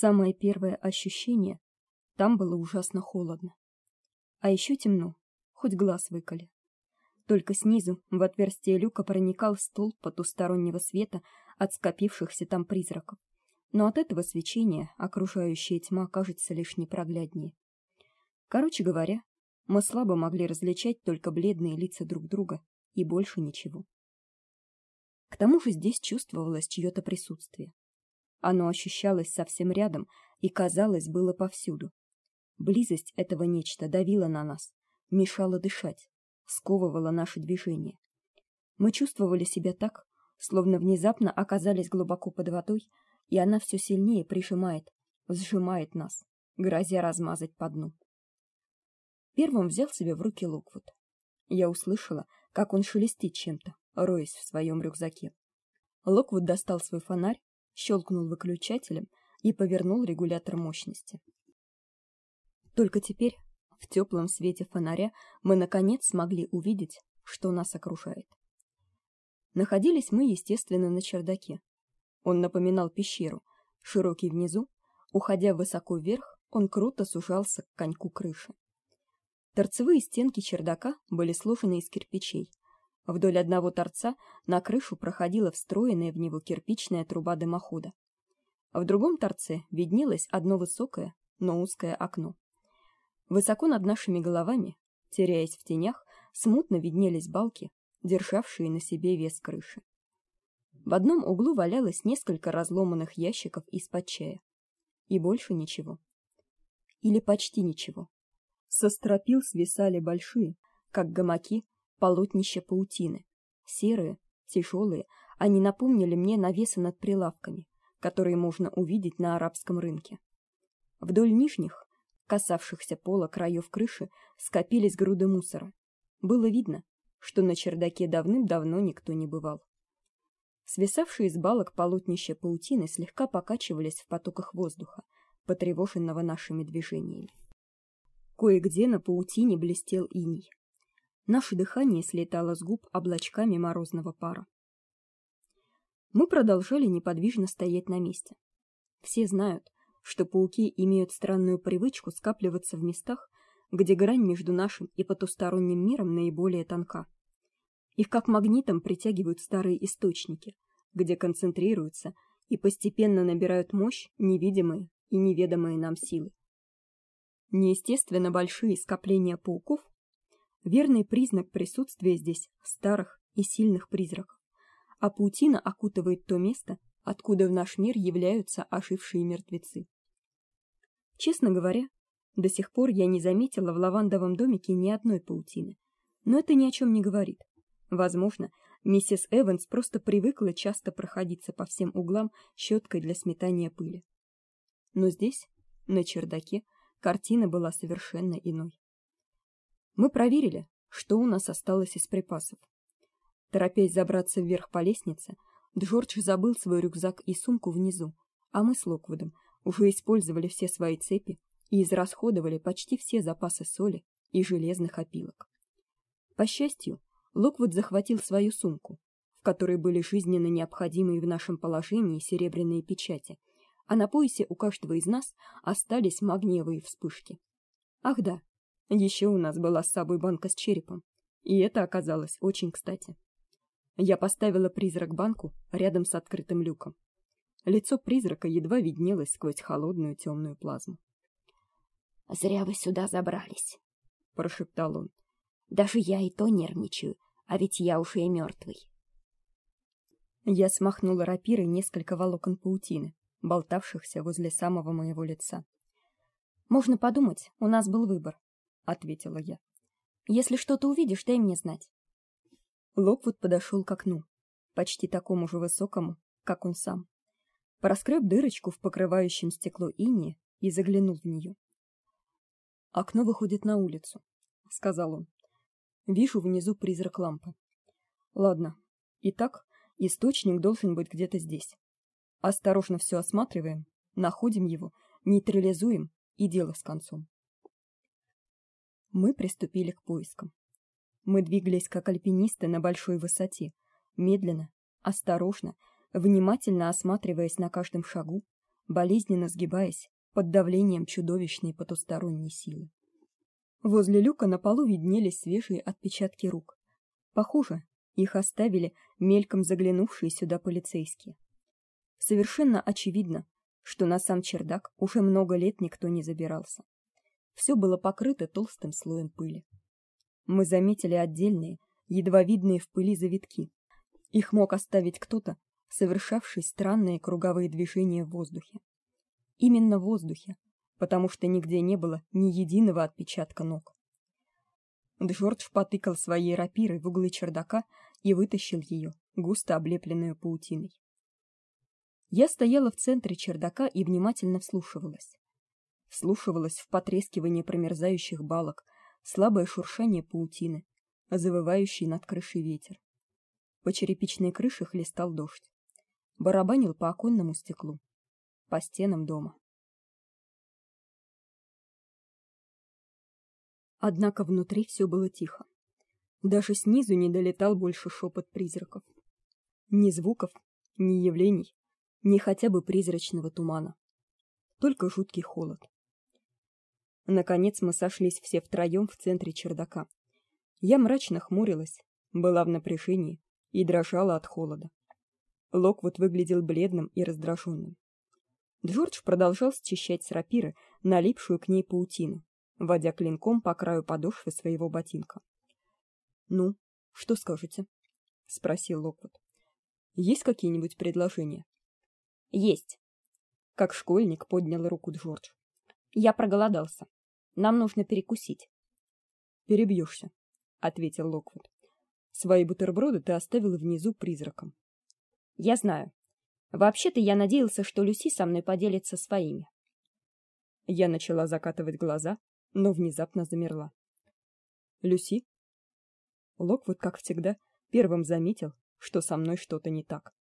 Самое первое ощущение там было ужасно холодно. А еще темно, хоть глаз выколи. Только снизу в отверстие люка проникал столб потустороннего света от скопившихся там призраков. Но от этого свечения окружающая тьма кажется лишь непрогляднее. Короче говоря, мы слабо могли различать только бледные лица друг друга и больше ничего. К тому же здесь чувствовалось чье то присутствие. Оно ощущалось совсем рядом и казалось было повсюду. Близость этого нечто давила на нас, мешала дышать, сковывала наши движения. Мы чувствовали себя так, словно внезапно оказались глубоко под водой, и она все сильнее прижимает, сжимает нас, грозя размазать по дну. Первым взял себя в руки Локвуд. Я услышала, как он шелестит чем-то, роясь в своем рюкзаке. Локвуд достал свой фонарь, щелкнул выключателем и повернул регулятор мощности. Только теперь, в теплом свете фонаря, мы наконец смогли увидеть, что нас окружает. Находились мы, естественно, на чердаке. Он напоминал пещеру, широкий внизу, уходя высоко вверх, он круто сужался к коньку крыши. Торцевые стенки чердака были сложены из кирпичей. Вдоль одного торца на крышу проходила встроенная в него кирпичная труба дымохода. А в другом торце виднелось одно высокое, но узкое окно. Высоко над нашими головами, теряясь в тенях, смутно виднелись балки, державшие на себе вес крыши. В одном углу валялось несколько разломанных ящиков из-под чая. И больше ничего. Или почти ничего. Со стропил свисали большие, как гамаки, полотнища паутины. Серые, тяжелые, они напомнили мне навесы над прилавками, которые можно увидеть на арабском рынке. Вдоль нижних, касавшихся пола краев крыши, скопились груды мусора. Было видно, что на чердаке давным-давно никто не бывал. Свисавшие из балок полотнища паутины слегка покачивались в потоках воздуха, потревоженного нашими движениями. Кое-где на паутине блестел иней. Наше дыхание слетало с губ облачками морозного пара. Мы продолжали неподвижно стоять на месте. Все знают, что пауки имеют странную привычку скапливаться в местах, где грань между нашим и потусторонним миром наиболее тонка. Их как магнитом притягивают старые источники, где концентрируются и постепенно набирают мощь невидимые и неведомые нам силы. Неестественно большие скопления пауков верный признак присутствия здесь старых и сильных призраков. А паутина окутывает то место, откуда в наш мир являются ожившие мертвецы. Честно говоря, до сих пор я не заметила в лавандовом домике ни одной паутины. Но это ни о чем не говорит. Возможно, миссис Эванс просто привыкла часто проходиться по всем углам щеткой для сметания пыли. Но здесь, на чердаке, картина была совершенно иной. Мы проверили, что у нас осталось из припасов. Торопясь забраться вверх по лестнице, Джордж забыл свой рюкзак и сумку внизу, а мы с Локвудом уже использовали все свои цепи и израсходовали почти все запасы соли и железных опилок. По счастью, Локвуд захватил свою сумку, в которой были жизненно необходимые в нашем положении серебряные печати, а на поясе у каждого из нас остались магниевые вспышки. Ах да, еще у нас была с собой банка с черепом, и это оказалось очень кстати. Я поставила призрак-банку рядом с открытым люком. Лицо призрака едва виднелось сквозь холодную темную плазму. "Зря вы сюда забрались", прошептал он. "Даже я и то нервничаю, а ведь я уже и мертвый. Я смахнула рапирой несколько волокон паутины болтавшихся возле самого моего лица. Можно подумать, у нас был выбор, ответила я. Если что-то увидишь, дай мне знать. Локвуд подошел к окну, почти такому же высокому, как он сам. Проскреб дырочку в покрывающем стекло инее и заглянул в нее. Окно выходит на улицу, сказал он. Вижу внизу призрак лампы. Ладно. Итак, источник должен быть где-то здесь. Осторожно все осматриваем, находим его, нейтрализуем и дело с концом. Мы приступили к поискам. Мы двигались как альпинисты на большой высоте, медленно, осторожно, внимательно осматриваясь на каждом шагу, болезненно сгибаясь под давлением чудовищной потусторонней силы. Возле люка на полу виднелись свежие отпечатки рук. Похоже, их оставили мельком заглянувшие сюда полицейские. Совершенно очевидно, что на сам чердак уже много лет никто не забирался. Все было покрыто толстым слоем пыли. Мы заметили отдельные, едва видные в пыли завитки. Их мог оставить кто-то, совершавший странные круговые движения в воздухе. Именно в воздухе, потому что нигде не было ни единого отпечатка ног. Джордж потыкал своей рапирой в углы чердака и вытащил ее, густо облепленную паутиной. Я стояла в центре чердака и внимательно вслушивалась. Вслушивалась в потрескивание промерзающих балок, слабое шуршание паутины, завывающий над крышей ветер. По черепичной крыше хлестал дождь. Барабанил по оконному стеклу, по стенам дома. Однако внутри все было тихо. Даже снизу не долетал больше шепот призраков. Ни звуков, ни явлений, ни хотя бы призрачного тумана. Только жуткий холод. Наконец мы сошлись все втроем в центре чердака. Я мрачно хмурилась, была в напряжении и дрожала от холода. Локвуд выглядел бледным и раздраженным. Джордж продолжал счищать с рапиры налипшую к ней паутину, водя клинком по краю подошвы своего ботинка. "Ну, что скажете?" спросил Локвуд. "Есть какие-нибудь предложения?" "Есть." Как школьник поднял руку Джордж. "Я проголодался. Нам нужно перекусить." "Перебьешься», — ответил Локвуд. "Свои бутерброды ты оставил внизу призраком." "Я знаю. Вообще-то я надеялся, что Люси со мной поделится своими." Я начала закатывать глаза, но внезапно замерла. Люси Локвуд, как всегда, первым заметил, что со мной что-то не так.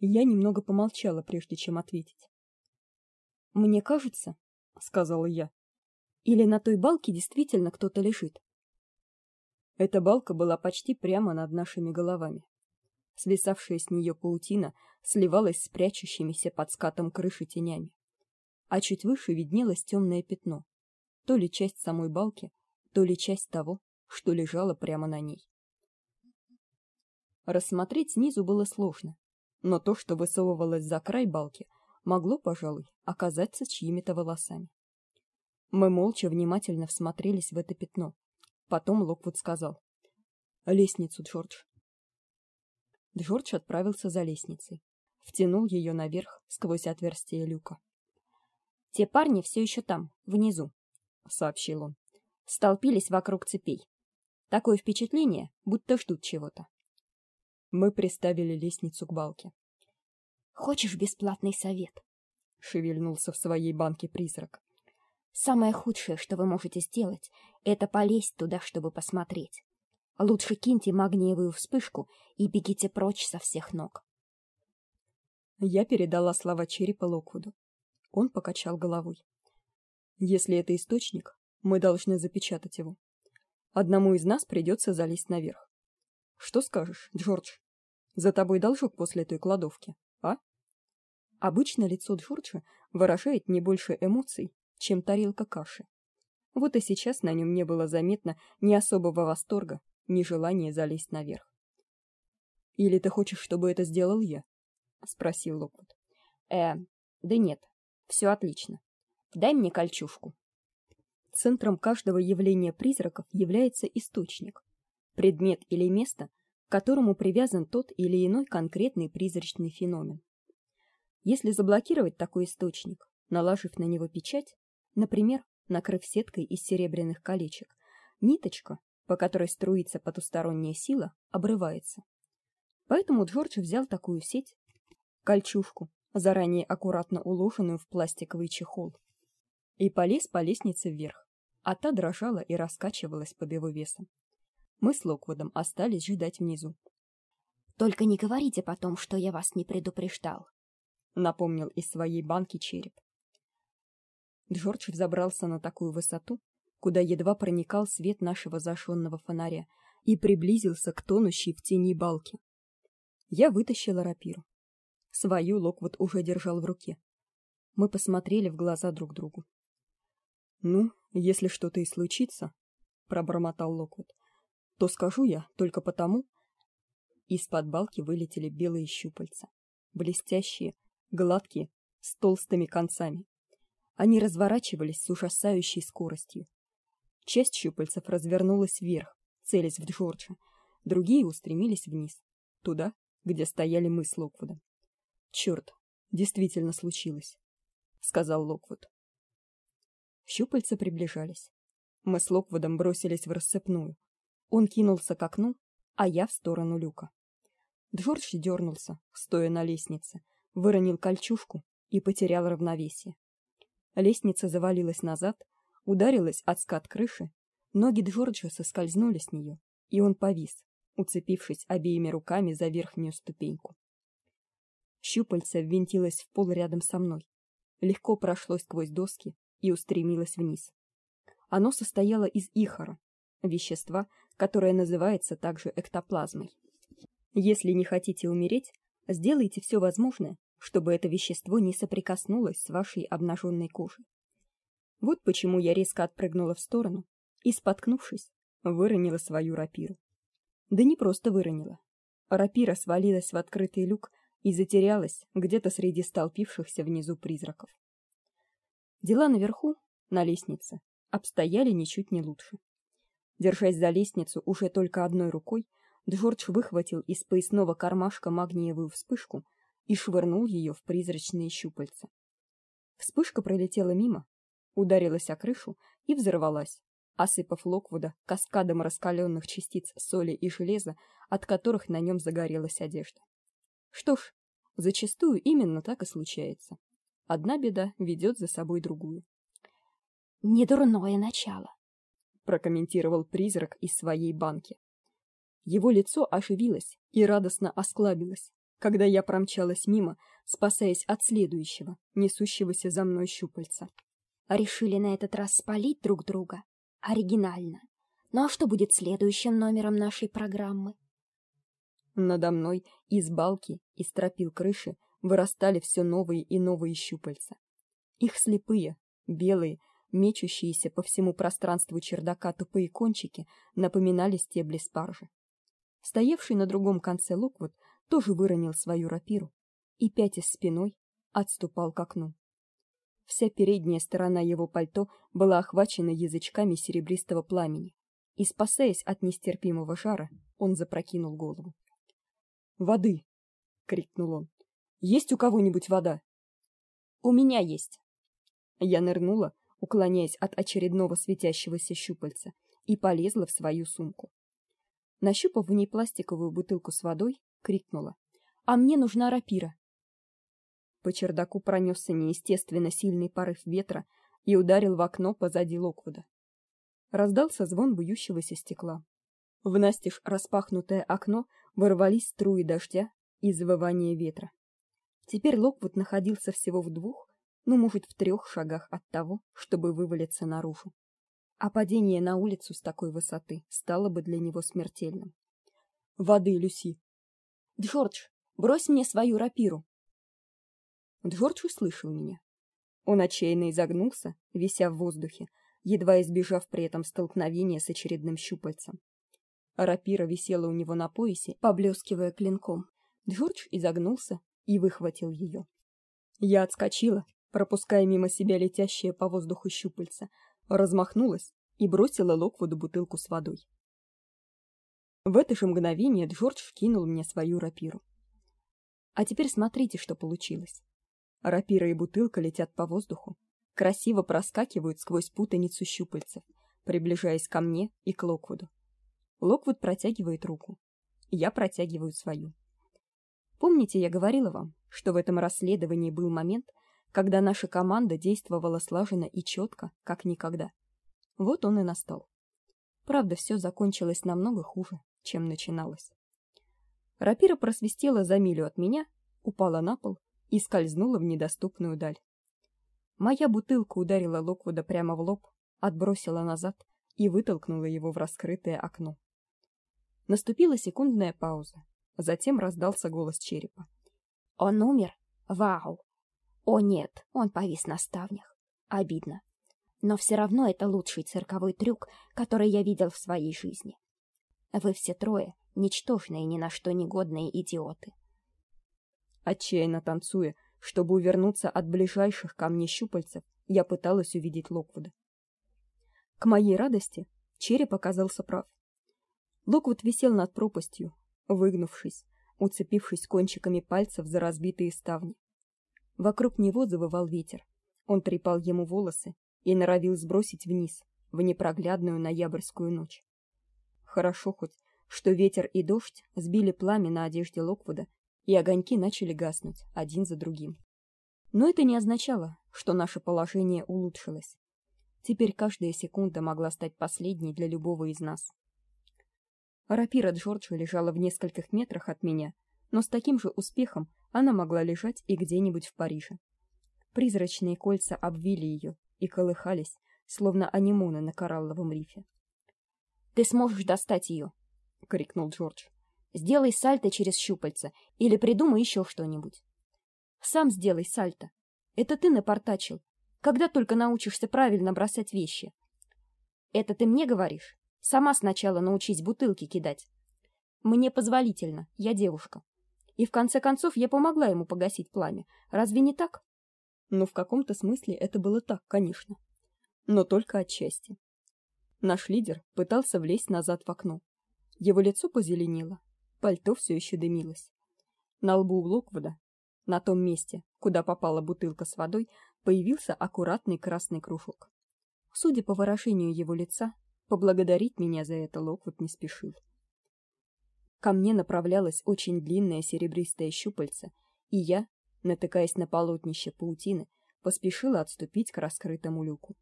Я немного помолчала, прежде чем ответить. Мне кажется, сказала я, или на той балке действительно кто-то лежит. Эта балка была почти прямо над нашими головами. Свисавшая с нее паутина сливалась с прячущимися под скатом крыши тенями а чуть выше виднелось темное пятно, то ли часть самой балки, то ли часть того, что лежало прямо на ней. Рассмотреть снизу было сложно, но то, что высовывалось за край балки, могло, пожалуй, оказаться чьими-то волосами. Мы молча внимательно всмотрелись в это пятно. Потом Локвуд сказал: "Лестницу, Джордж". Джордж отправился за лестницей, втянул ее наверх сквозь отверстие люка. Те парни все еще там, внизу, сообщил он. Столпились вокруг цепей. Такое впечатление, будто ждут чего-то. Мы приставили лестницу к балке. Хочешь бесплатный совет? шевельнулся в своей банке призрак. Самое худшее, что вы можете сделать, это полезть туда, чтобы посмотреть. Лучше киньте магниевую вспышку и бегите прочь со всех ног. Я передала слова черепа Локвуду. Он покачал головой. Если это источник, мы должны запечатать его. Одному из нас придется залезть наверх. Что скажешь, Джордж? За тобой должок после той кладовки, а? Обычно лицо Джорджа выражает не больше эмоций, чем тарелка каши. Вот и сейчас на нем не было заметно ни особого восторга, ни желания залезть наверх. Или ты хочешь, чтобы это сделал я? спросил Локвуд. Э, да нет, все отлично. Дай мне кольчужку. Центром каждого явления призраков является источник, предмет или место, к которому привязан тот или иной конкретный призрачный феномен. Если заблокировать такой источник, наложив на него печать, например, накрыв сеткой из серебряных колечек, ниточка, по которой струится потусторонняя сила, обрывается. Поэтому Джордж взял такую сеть, кольчужку, заранее аккуратно уложенную в пластиковый чехол, и полез по лестнице вверх, а та дрожала и раскачивалась под его весом. Мы с Локвудом остались ждать внизу. Только не говорите потом, что я вас не предупреждал, напомнил из своей банки череп. Джордж взобрался на такую высоту, куда едва проникал свет нашего зажженного фонаря, и приблизился к тонущей в тени балке. Я вытащила рапиру. Свою Локвуд уже держал в руке. Мы посмотрели в глаза друг другу. Ну, если что-то и случится, пробормотал Локвуд, то скажу я только потому. Из-под балки вылетели белые щупальца, блестящие, гладкие, с толстыми концами. Они разворачивались с ужасающей скоростью. Часть щупальцев развернулась вверх, целясь в Джорджа, другие устремились вниз, туда, где стояли мы с Локвудом. Черт, действительно случилось, сказал Локвуд. Щупальца приближались. Мы с Локвудом бросились в рассыпную. Он кинулся к окну, а я в сторону люка. Джордж дернулся, стоя на лестнице, выронил кольчужку и потерял равновесие. Лестница завалилась назад, ударилась от скат крыши, ноги Джорджа соскользнули с нее, и он повис, уцепившись обеими руками за верхнюю ступеньку. Щупальце ввинтилось в пол рядом со мной, легко прошло сквозь доски и устремилось вниз. Оно состояло из ихора, вещества, которое называется также эктоплазмой. Если не хотите умереть, сделайте все возможное, чтобы это вещество не соприкоснулось с вашей обнаженной кожей. Вот почему я резко отпрыгнула в сторону и, споткнувшись, выронила свою рапиру. Да не просто выронила. Рапира свалилась в открытый люк и затерялась где-то среди столпившихся внизу призраков. Дела наверху, на лестнице, обстояли ничуть не лучше. Держась за лестницу уже только одной рукой, Джордж выхватил из поясного кармашка магниевую вспышку и швырнул ее в призрачные щупальца. Вспышка пролетела мимо, ударилась о крышу и взорвалась, осыпав Локвуда каскадом раскаленных частиц соли и железа, от которых на нем загорелась одежда. Что ж, зачастую именно так и случается. Одна беда ведет за собой другую. Недурное начало, прокомментировал призрак из своей банки. Его лицо оживилось и радостно осклабилось, когда я промчалась мимо, спасаясь от следующего, несущегося за мной щупальца. Решили на этот раз спалить друг друга. Оригинально. Ну а что будет следующим номером нашей программы? Надо мной из балки, и стропил крыши вырастали все новые и новые щупальца. Их слепые, белые, мечущиеся по всему пространству чердака тупые кончики напоминали стебли спаржи. Стоявший на другом конце Локвуд тоже выронил свою рапиру и пятясь спиной отступал к окну. Вся передняя сторона его пальто была охвачена язычками серебристого пламени, и спасаясь от нестерпимого жара, он запрокинул голову. "Воды!" крикнул он. "Есть у кого-нибудь вода?" "У меня есть". Я нырнула, уклоняясь от очередного светящегося щупальца, и полезла в свою сумку. Нащупав в ней пластиковую бутылку с водой, крикнула: "А мне нужна рапира". По чердаку пронесся неестественно сильный порыв ветра и ударил в окно позади Локвуда. Раздался звон бьющегося стекла. В настежь распахнутое окно ворвались струи дождя и завывание ветра. Теперь Локвуд находился всего в двух, ну, может, в трех шагах от того, чтобы вывалиться наружу а падение на улицу с такой высоты стало бы для него смертельным. Воды, Люси. Джордж, брось мне свою рапиру. Джордж услышал меня. Он отчаянно изогнулся, вися в воздухе, едва избежав при этом столкновения с очередным щупальцем. Рапира висела у него на поясе, поблескивая клинком. Джордж изогнулся и выхватил ее. Я отскочила, пропуская мимо себя летящее по воздуху щупальце, размахнулась и бросила Локвуду бутылку с водой. В это же мгновение Джордж кинул мне свою рапиру. А теперь смотрите, что получилось. Рапира и бутылка летят по воздуху, красиво проскакивают сквозь путаницу щупальцев, приближаясь ко мне и к Локвуду. Локвуд протягивает руку. Я протягиваю свою. Помните, я говорила вам, что в этом расследовании был момент, когда наша команда действовала слаженно и четко, как никогда. Вот он и настал. Правда, все закончилось намного хуже, чем начиналось. Рапира просвистела за милю от меня, упала на пол и скользнула в недоступную даль. Моя бутылка ударила Локвуда прямо в лоб, отбросила назад и вытолкнула его в раскрытое окно. Наступила секундная пауза, затем раздался голос черепа. Он умер? Вау! О нет, он повис на ставнях. Обидно. Но все равно это лучший цирковой трюк, который я видел в своей жизни. Вы все трое ничтожные, ни на что негодные идиоты. Отчаянно танцуя, чтобы увернуться от ближайших ко мне щупальцев, я пыталась увидеть Локвуда. К моей радости, череп оказался прав. Локвуд висел над пропастью, выгнувшись, уцепившись кончиками пальцев за разбитые ставни. Вокруг него завывал ветер. Он трепал ему волосы и норовил сбросить вниз в непроглядную ноябрьскую ночь. Хорошо хоть, что ветер и дождь сбили пламя на одежде Локвуда, и огоньки начали гаснуть один за другим. Но это не означало, что наше положение улучшилось. Теперь каждая секунда могла стать последней для любого из нас. Рапира Джорджа лежала в нескольких метрах от меня, но с таким же успехом она могла лежать и где-нибудь в Париже. Призрачные кольца обвили ее и колыхались, словно анимоны на коралловом рифе. Ты сможешь достать ее, крикнул Джордж. Сделай сальто через щупальца или придумай еще что-нибудь. Сам сделай сальто. Это ты напортачил. Когда только научишься правильно бросать вещи. Это ты мне говоришь? Сама сначала научись бутылки кидать. Мне позволительно, я девушка. И в конце концов я помогла ему погасить пламя. Разве не так? Ну, в каком-то смысле это было так, конечно. Но только отчасти. Наш лидер пытался влезть назад в окно. Его лицо позеленело, пальто все еще дымилось. На лбу у Локвуда, на том месте, куда попала бутылка с водой, появился аккуратный красный кружок. Судя по выражению его лица, поблагодарить меня за это Локвуд не спешил. Ко мне направлялось очень длинное серебристое щупальце, и я, натыкаясь на полотнище паутины, поспешила отступить к раскрытому люку.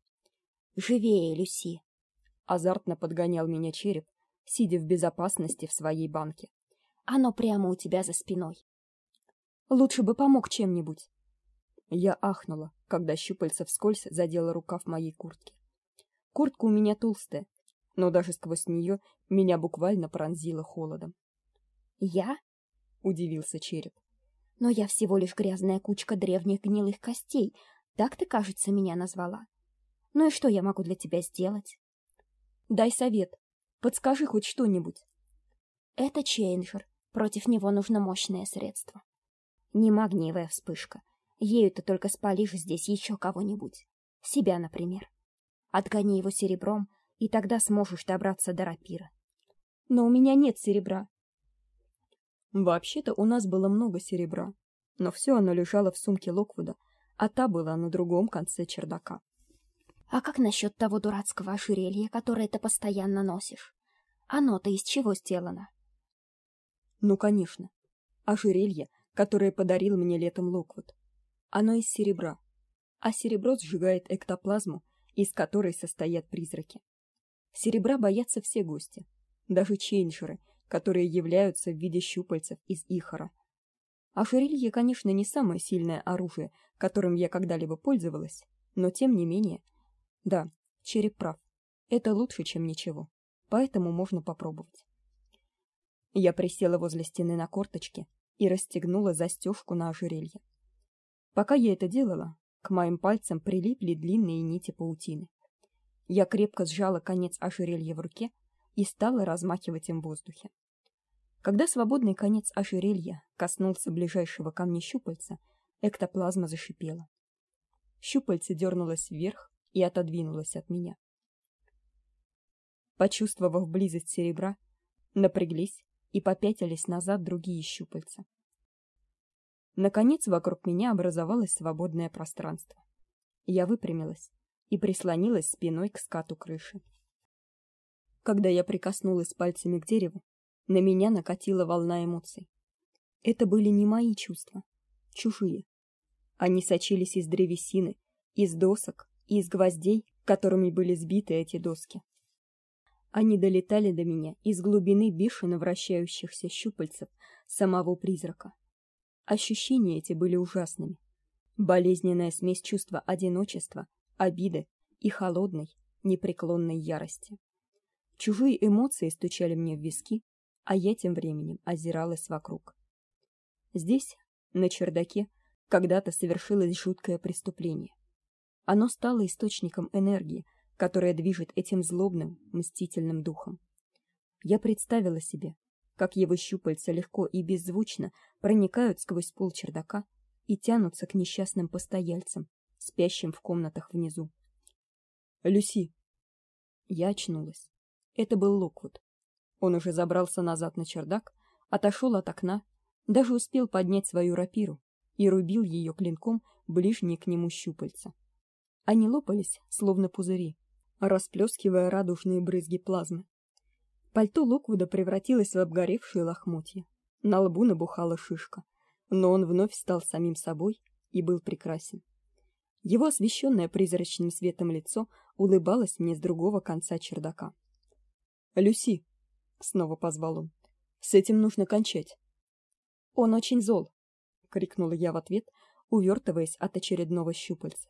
"Живее, Люси!" Азартно подгонял меня череп, сидя в безопасности в своей банке. Оно прямо у тебя за спиной. Лучше бы помог чем-нибудь. Я ахнула, когда щупальце вскользь задело рукав моей куртки. Куртка у меня толстая, но даже сквозь нее меня буквально пронзило холодом. Я? удивился череп. Но я всего лишь грязная кучка древних гнилых костей. Так ты, кажется, меня назвала. Ну и что я могу для тебя сделать? Дай совет. Подскажи хоть что-нибудь. Это чейнджер. Против него нужно мощное средство. Не магниевая вспышка. Ею ты только спалишь здесь еще кого-нибудь. Себя, например. Отгони его серебром, и тогда сможешь добраться до рапира. Но у меня нет серебра. Вообще-то у нас было много серебра, но все оно лежало в сумке Локвуда, а та была на другом конце чердака. А как насчет того дурацкого ожерелья, которое ты постоянно носишь? Оно-то из чего сделано? Ну, конечно. Ожерелье, которое подарил мне летом Локвуд. Оно из серебра. А серебро сжигает эктоплазму, из которой состоят призраки. Серебра боятся все гости, даже чейнджеры, которые являются в виде щупальцев из ихора. Ожерелье, конечно, не самое сильное оружие, которым я когда-либо пользовалась, но тем не менее, да, череп прав. Это лучше, чем ничего. Поэтому можно попробовать. Я присела возле стены на корточки и расстегнула застежку на ожерелье. Пока я это делала, к моим пальцам прилипли длинные нити паутины. Я крепко сжала конец ожерелья в руке и стала размахивать им в воздухе. Когда свободный конец ожерелья коснулся ближайшего ко мне щупальца, эктоплазма зашипела. Щупальце дернулось вверх и отодвинулось от меня. Почувствовав близость серебра, напряглись и попятились назад другие щупальца. Наконец вокруг меня образовалось свободное пространство. Я выпрямилась и прислонилась спиной к скату крыши. Когда я прикоснулась пальцами к дереву, на меня накатила волна эмоций. Это были не мои чувства, чужие. Они сочились из древесины, из досок и из гвоздей, которыми были сбиты эти доски. Они долетали до меня из глубины бешено вращающихся щупальцев самого призрака. Ощущения эти были ужасными. Болезненная смесь чувства одиночества, обиды и холодной, непреклонной ярости. Чужие эмоции стучали мне в виски, а я тем временем озиралась вокруг. Здесь, на чердаке когда-то совершилось жуткое преступление. Оно стало источником энергии, которая движет этим злобным, мстительным духом. Я представила себе, как его щупальца легко и беззвучно проникают сквозь пол чердака и тянутся к несчастным постояльцам, спящим в комнатах внизу. Люси. Я очнулась. Это был Локвуд. Он уже забрался назад на чердак, отошел от окна, даже успел поднять свою рапиру и рубил ее клинком ближние к нему щупальца. Они лопались, словно пузыри, расплескивая радужные брызги плазмы. Пальто Локвуда превратилось в обгоревшие лохмотья. На лбу набухала шишка, но он вновь стал самим собой и был прекрасен. Его освещенное призрачным светом лицо улыбалось мне с другого конца чердака. "Люси", снова позвал он. "С этим нужно кончать". "Он очень зол", крикнула я в ответ, увертываясь от очередного щупальца.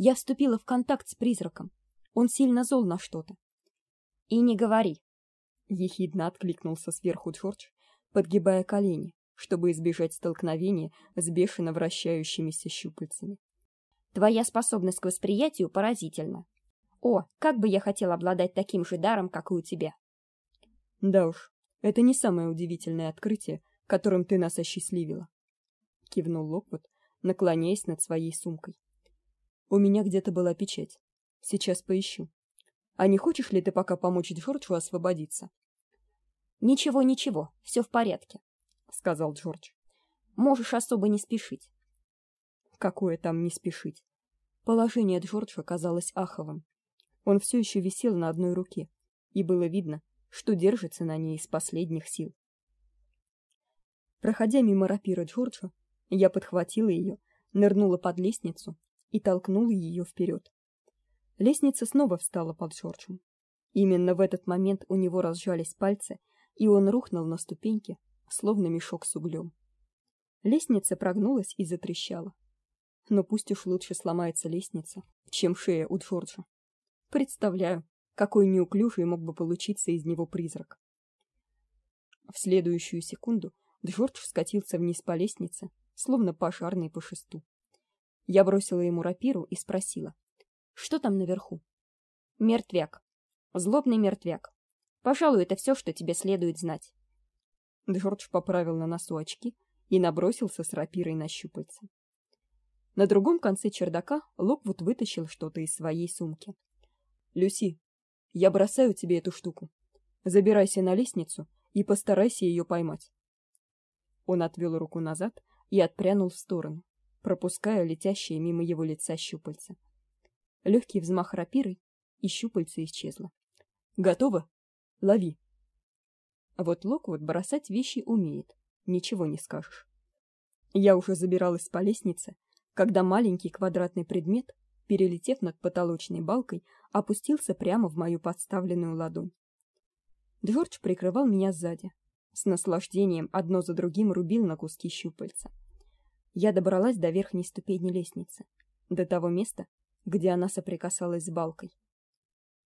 Я вступила в контакт с призраком. Он сильно зол на что-то. И не говори, ехидно откликнулся сверху Джордж, подгибая колени, чтобы избежать столкновения с бешено вращающимися щупальцами. Твоя способность к восприятию поразительна. О, как бы я хотел обладать таким же даром, как и у тебя. Да уж, это не самое удивительное открытие, которым ты нас осчастливила, кивнул Локвуд, наклоняясь над своей сумкой. У меня где-то была печать. Сейчас поищу. А не хочешь ли ты пока помочь Джорджу освободиться? Ничего, ничего, все в порядке, сказал Джордж. Можешь особо не спешить. Какое там не спешить? Положение Джорджа казалось аховым. Он все еще висел на одной руке, и было видно, что держится на ней из последних сил. Проходя мимо рапира Джорджа, я подхватила ее, нырнула под лестницу и толкнула ее вперед. Лестница снова встала под Джорджем. Именно в этот момент у него разжались пальцы, и он рухнул на ступеньки, словно мешок с углем. Лестница прогнулась и затрещала но пусть уж лучше сломается лестница, чем шея у Джорджа. Представляю, какой неуклюжий мог бы получиться из него призрак. В следующую секунду Джордж скатился вниз по лестнице, словно пожарный по шесту. Я бросила ему рапиру и спросила: "Что там наверху?" "Мертвяк. Злобный мертвяк. Пожалуй, это все, что тебе следует знать". Джордж поправил на носу очки и набросился с рапирой на щупальца. На другом конце чердака Локвуд вытащил что-то из своей сумки. Люси, я бросаю тебе эту штуку. Забирайся на лестницу и постарайся ее поймать. Он отвел руку назад и отпрянул в сторону, пропуская летящие мимо его лица щупальца. Легкий взмах рапирой, и щупальце исчезло. Готово? Лови. А вот Локвуд бросать вещи умеет, ничего не скажешь. Я уже забиралась по лестнице, когда маленький квадратный предмет, перелетев над потолочной балкой, опустился прямо в мою подставленную ладонь. Джордж прикрывал меня сзади, с наслаждением одно за другим рубил на куски щупальца. Я добралась до верхней ступени лестницы, до того места, где она соприкасалась с балкой.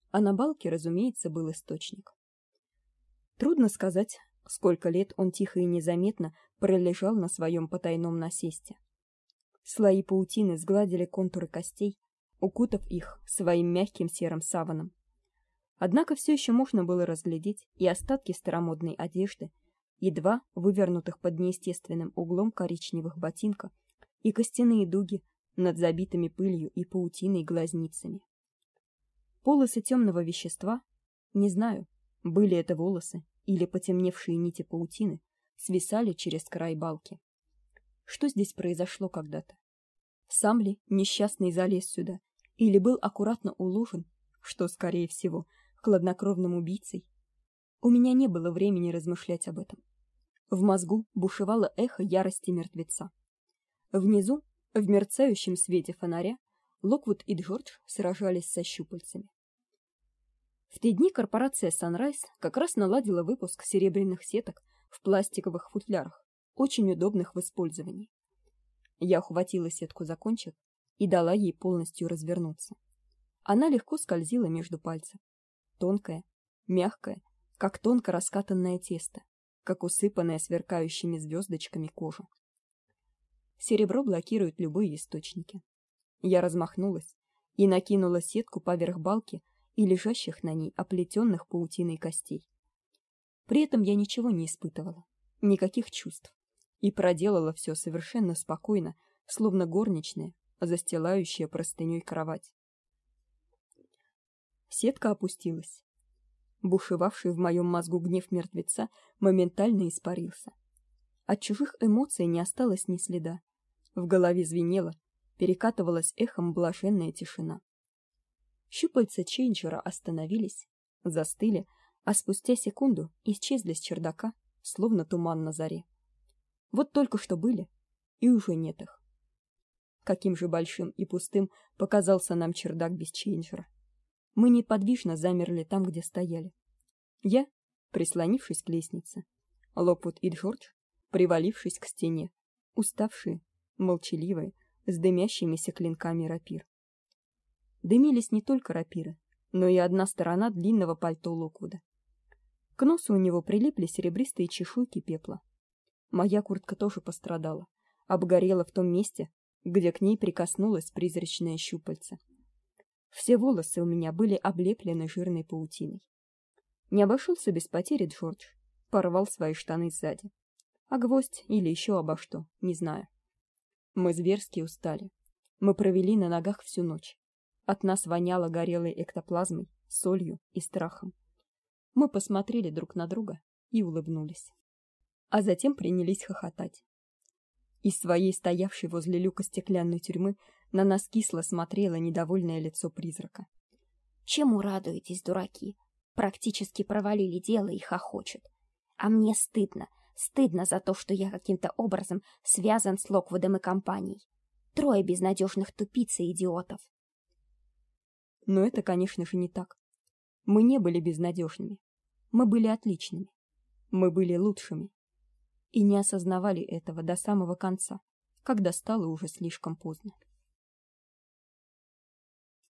А на балке, разумеется, был источник. Трудно сказать, сколько лет он тихо и незаметно пролежал на своем потайном насесте. Слои паутины сгладили контуры костей, укутав их своим мягким серым саваном. Однако все еще можно было разглядеть и остатки старомодной одежды, едва вывернутых под неестественным углом коричневых ботинка, и костяные дуги над забитыми пылью и паутиной глазницами. Полосы темного вещества, не знаю, были это волосы или потемневшие нити паутины, свисали через край балки. Что здесь произошло когда-то? Сам ли несчастный залез сюда или был аккуратно уложен, что скорее всего, хладнокровным убийцей? У меня не было времени размышлять об этом. В мозгу бушевало эхо ярости мертвеца. Внизу, в мерцающем свете фонаря, Локвуд и Джордж сражались со щупальцами. В те дни корпорация Sunrise как раз наладила выпуск серебряных сеток в пластиковых футлярах, очень удобных в использовании. Я ухватила сетку за кончик и дала ей полностью развернуться. Она легко скользила между пальцев, тонкая, мягкая, как тонко раскатанное тесто, как усыпанная сверкающими звездочками кожа. Серебро блокирует любые источники. Я размахнулась и накинула сетку поверх балки и лежащих на ней оплетенных паутиной костей. При этом я ничего не испытывала, никаких чувств, и проделала все совершенно спокойно, словно горничная, застилающая простыней кровать. Сетка опустилась. Бушевавший в моем мозгу гнев мертвеца моментально испарился. От чужих эмоций не осталось ни следа. В голове звенело, перекатывалась эхом блаженная тишина. Щупальца Чейнджера остановились, застыли, а спустя секунду исчезли с чердака, словно туман на заре. Вот только что были, и уже нет их. Каким же большим и пустым показался нам чердак без Чейнджера. Мы неподвижно замерли там, где стояли. Я, прислонившись к лестнице, Локвуд и Джордж, привалившись к стене, уставшие, молчаливые, с дымящимися клинками рапир. Дымились не только рапиры, но и одна сторона длинного пальто Локвуда. К носу у него прилипли серебристые чешуйки пепла. Моя куртка тоже пострадала, обгорела в том месте, где к ней прикоснулось призрачное щупальце. Все волосы у меня были облеплены жирной паутиной. Не обошелся без потери Джордж, порвал свои штаны сзади. А гвоздь или еще обо что, не знаю. Мы зверски устали. Мы провели на ногах всю ночь. От нас воняло горелой эктоплазмой, солью и страхом. Мы посмотрели друг на друга и улыбнулись. А затем принялись хохотать. Из своей стоявшей возле люка стеклянной тюрьмы на нас кисло смотрело недовольное лицо призрака. Чему радуетесь, дураки? Практически провалили дело и хохочут. А мне стыдно, стыдно за то, что я каким-то образом связан с Локвудом и компанией. Трое безнадежных тупиц и идиотов. Но это, конечно же, не так. Мы не были безнадежными. Мы были отличными. Мы были лучшими. И не осознавали этого до самого конца, когда стало уже слишком поздно.